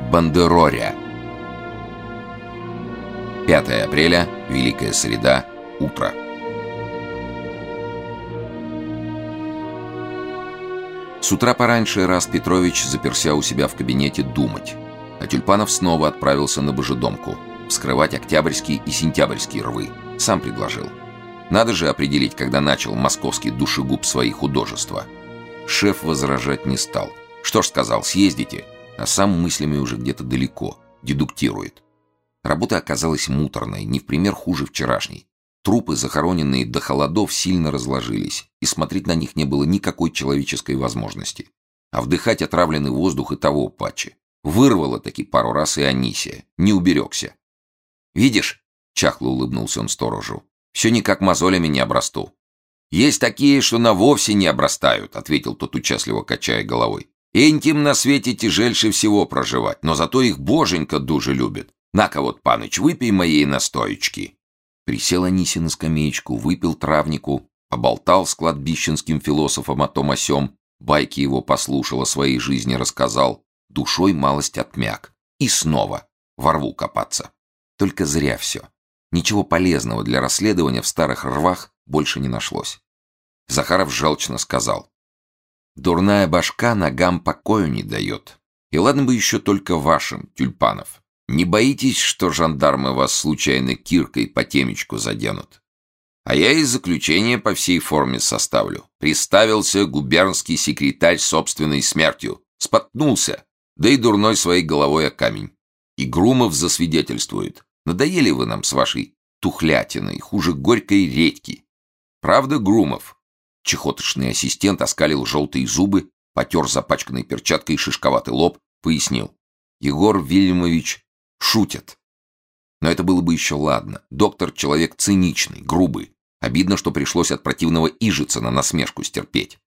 Бандероря. 5 апреля, Великая Среда, утро. С утра пораньше Раст Петрович заперся у себя в кабинете думать, а Тюльпанов снова отправился на Божедомку вскрывать октябрьские и сентябрьские рвы. Сам предложил. Надо же определить, когда начал московский душегуб свои художества. Шеф возражать не стал. Что ж сказал, съездите, а сам мыслями уже где-то далеко, дедуктирует. Работа оказалась муторной, не в пример хуже вчерашней. Трупы, захороненные до холодов, сильно разложились, и смотреть на них не было никакой человеческой возможности. А вдыхать отравленный воздух и того паче. Вырвало таки пару раз и Анисия. Не уберегся. «Видишь?» — чахло улыбнулся он сторожу. «Все никак мозолями не обрасту». «Есть такие, что на вовсе не обрастают», — ответил тот участливо, качая головой. «Интим на свете тяжельше всего проживать, но зато их боженька дуже любит. На-ка вот, паныч, выпей моей настоечки». Присел Аниси на скамеечку, выпил травнику, поболтал с кладбищенским философом о том о сём, байки его послушал, о своей жизни рассказал, душой малость отмяк. И снова ворву копаться. Только зря все. Ничего полезного для расследования в старых рвах больше не нашлось. Захаров желчно сказал. «Дурная башка ногам покою не дает. И ладно бы еще только вашим, тюльпанов. Не боитесь, что жандармы вас случайно киркой по темечку заденут? А я и заключение по всей форме составлю. Приставился губернский секретарь собственной смертью. Споткнулся, да и дурной своей головой о камень. И Грумов засвидетельствует. Надоели вы нам с вашей тухлятиной, хуже горькой редьки. Правда, Грумов? Чехотошный ассистент оскалил желтые зубы, потер запачканной перчаткой шишковатый лоб, пояснил. Егор Вильямович Шутят. Но это было бы еще ладно. Доктор — человек циничный, грубый. Обидно, что пришлось от противного ижица на насмешку стерпеть.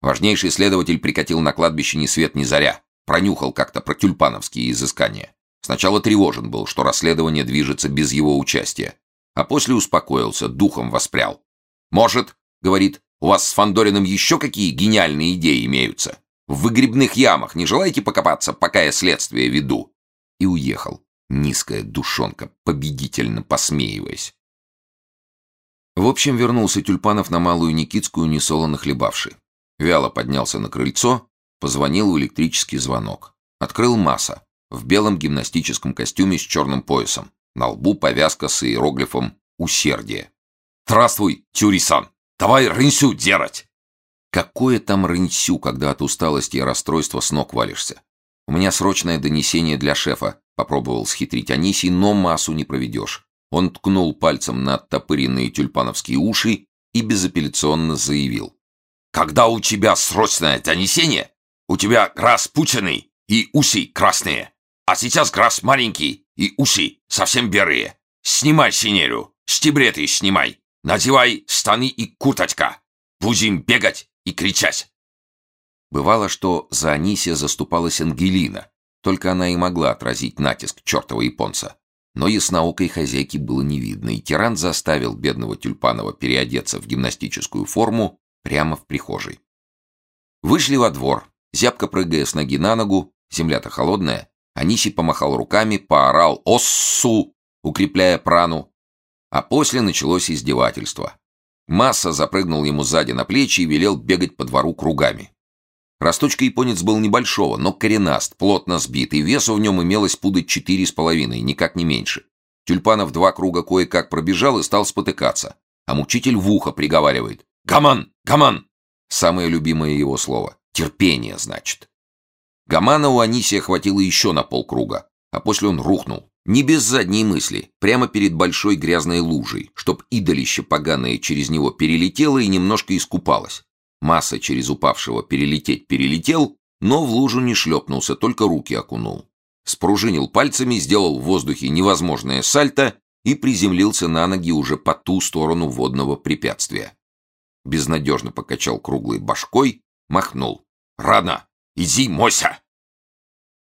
Важнейший следователь прикатил на кладбище ни свет ни заря. Пронюхал как-то про тюльпановские изыскания. Сначала тревожен был, что расследование движется без его участия. А после успокоился, духом воспрял. «Может, — говорит, — у вас с Фандориным еще какие гениальные идеи имеются? В выгребных ямах не желаете покопаться, пока я следствие веду?» и уехал, низкая душонка, победительно посмеиваясь. В общем, вернулся Тюльпанов на Малую Никитскую, несолоно хлебавший. Вяло поднялся на крыльцо, позвонил в электрический звонок. Открыл масса, в белом гимнастическом костюме с черным поясом. На лбу повязка с иероглифом «Усердие». «Здравствуй, Тюрисан! Давай рынсю делать!» Какое там рынсю, когда от усталости и расстройства с ног валишься? «У меня срочное донесение для шефа», — попробовал схитрить Анисий, но массу не проведешь. Он ткнул пальцем на оттопыренные тюльпановские уши и безапелляционно заявил. «Когда у тебя срочное донесение, у тебя глаз пученый и усы красные, а сейчас глаз маленький и усы совсем берые. Снимай синерю, стебреты снимай, надевай штаны и курточка. Будем бегать и кричать. Бывало, что за Анисия заступалась Ангелина, только она и могла отразить натиск чертова японца. Но ясноокой хозяйки было не видно, и тиран заставил бедного Тюльпанова переодеться в гимнастическую форму прямо в прихожей. Вышли во двор, зябко прыгая с ноги на ногу, земля-то холодная, Аниси помахал руками, поорал «Оссу!», укрепляя прану, а после началось издевательство. Масса запрыгнул ему сзади на плечи и велел бегать по двору кругами. Росточка японец был небольшого, но коренаст, плотно сбит, и весу в нем имелось пуды четыре с половиной, никак не меньше. Тюльпанов два круга кое-как пробежал и стал спотыкаться. А мучитель в ухо приговаривает. «Гаман! Гаман!» Самое любимое его слово. Терпение, значит. Гамана у Анисия хватило еще на полкруга, а после он рухнул. Не без задней мысли, прямо перед большой грязной лужей, чтоб идолище поганое через него перелетело и немножко искупалось. Масса через упавшего перелететь перелетел, но в лужу не шлепнулся, только руки окунул. Спружинил пальцами, сделал в воздухе невозможное сальто и приземлился на ноги уже по ту сторону водного препятствия. Безнадежно покачал круглой башкой, махнул. «Рано! Иди, Мося!»